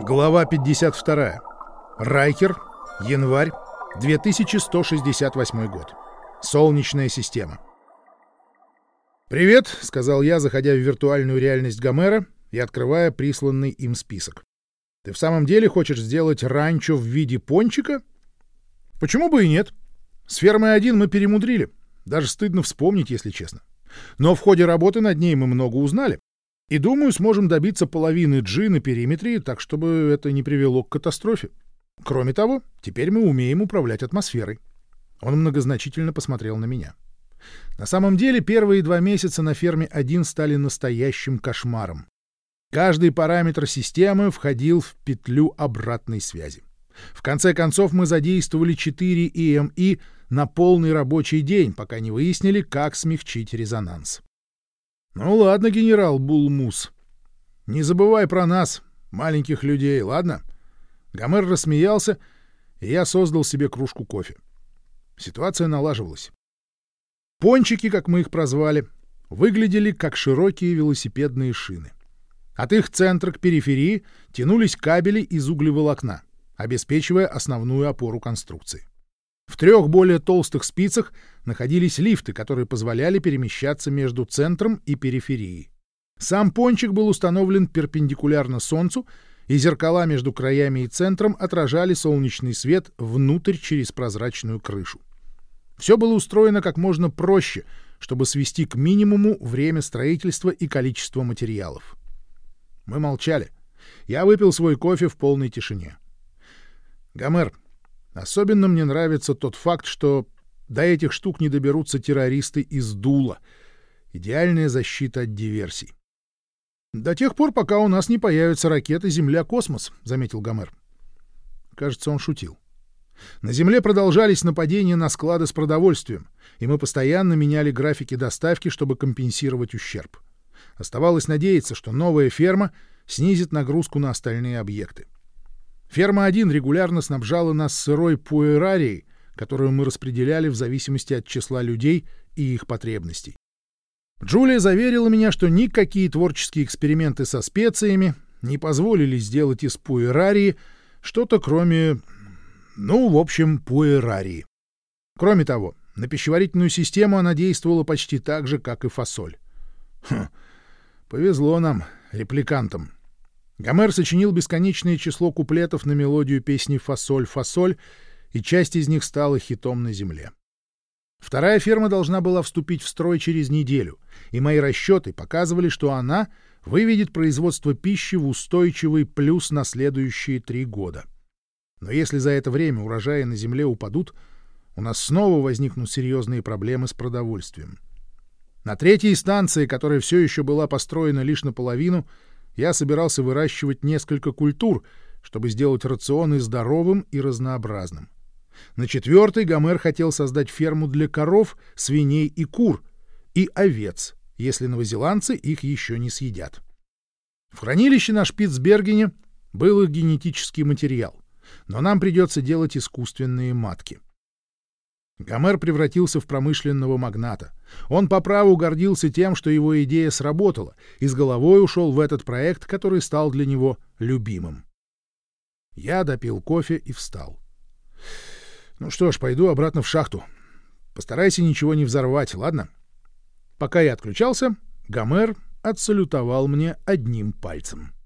Глава 52. Райкер. Январь. 2168 год. Солнечная система. «Привет», — сказал я, заходя в виртуальную реальность Гомера и открывая присланный им список. «Ты в самом деле хочешь сделать ранчо в виде пончика?» «Почему бы и нет? С фермой один мы перемудрили. Даже стыдно вспомнить, если честно. Но в ходе работы над ней мы много узнали. И, думаю, сможем добиться половины G на периметре, так чтобы это не привело к катастрофе. Кроме того, теперь мы умеем управлять атмосферой. Он многозначительно посмотрел на меня. На самом деле, первые два месяца на ферме 1 стали настоящим кошмаром. Каждый параметр системы входил в петлю обратной связи. В конце концов, мы задействовали 4 EMI на полный рабочий день, пока не выяснили, как смягчить резонанс. Ну ладно, генерал Булмус. Не забывай про нас, маленьких людей, ладно? Гомер рассмеялся, и я создал себе кружку кофе. Ситуация налаживалась. Пончики, как мы их прозвали, выглядели как широкие велосипедные шины. От их центра к периферии тянулись кабели из углеволокна, обеспечивая основную опору конструкции. В трех более толстых спицах находились лифты, которые позволяли перемещаться между центром и периферией. Сам пончик был установлен перпендикулярно Солнцу, и зеркала между краями и центром отражали солнечный свет внутрь через прозрачную крышу. Все было устроено как можно проще, чтобы свести к минимуму время строительства и количество материалов. Мы молчали. Я выпил свой кофе в полной тишине. «Гомер, Особенно мне нравится тот факт, что до этих штук не доберутся террористы из Дула. Идеальная защита от диверсий. «До тех пор, пока у нас не появятся ракеты «Земля-космос», — заметил Гомер. Кажется, он шутил. На Земле продолжались нападения на склады с продовольствием, и мы постоянно меняли графики доставки, чтобы компенсировать ущерб. Оставалось надеяться, что новая ферма снизит нагрузку на остальные объекты. Ферма-1 регулярно снабжала нас сырой пуэрарией, которую мы распределяли в зависимости от числа людей и их потребностей. Джулия заверила меня, что никакие творческие эксперименты со специями не позволили сделать из пуэрарии что-то кроме... ну, в общем, пуэрарии. Кроме того, на пищеварительную систему она действовала почти так же, как и фасоль. Хм, повезло нам, репликантам. Гомер сочинил бесконечное число куплетов на мелодию песни «Фасоль, фасоль», и часть из них стала хитом на земле. Вторая ферма должна была вступить в строй через неделю, и мои расчеты показывали, что она выведет производство пищи в устойчивый плюс на следующие три года. Но если за это время урожаи на земле упадут, у нас снова возникнут серьезные проблемы с продовольствием. На третьей станции, которая все еще была построена лишь наполовину, я собирался выращивать несколько культур, чтобы сделать рационы здоровым и разнообразным. На четвертой Гомер хотел создать ферму для коров, свиней и кур, и овец, если новозеландцы их еще не съедят. В хранилище на Шпицбергене был их генетический материал, но нам придется делать искусственные матки. Гомер превратился в промышленного магната. Он по праву гордился тем, что его идея сработала, и с головой ушел в этот проект, который стал для него любимым. Я допил кофе и встал. Ну что ж, пойду обратно в шахту. Постарайся ничего не взорвать, ладно? Пока я отключался, Гомер отсалютовал мне одним пальцем. —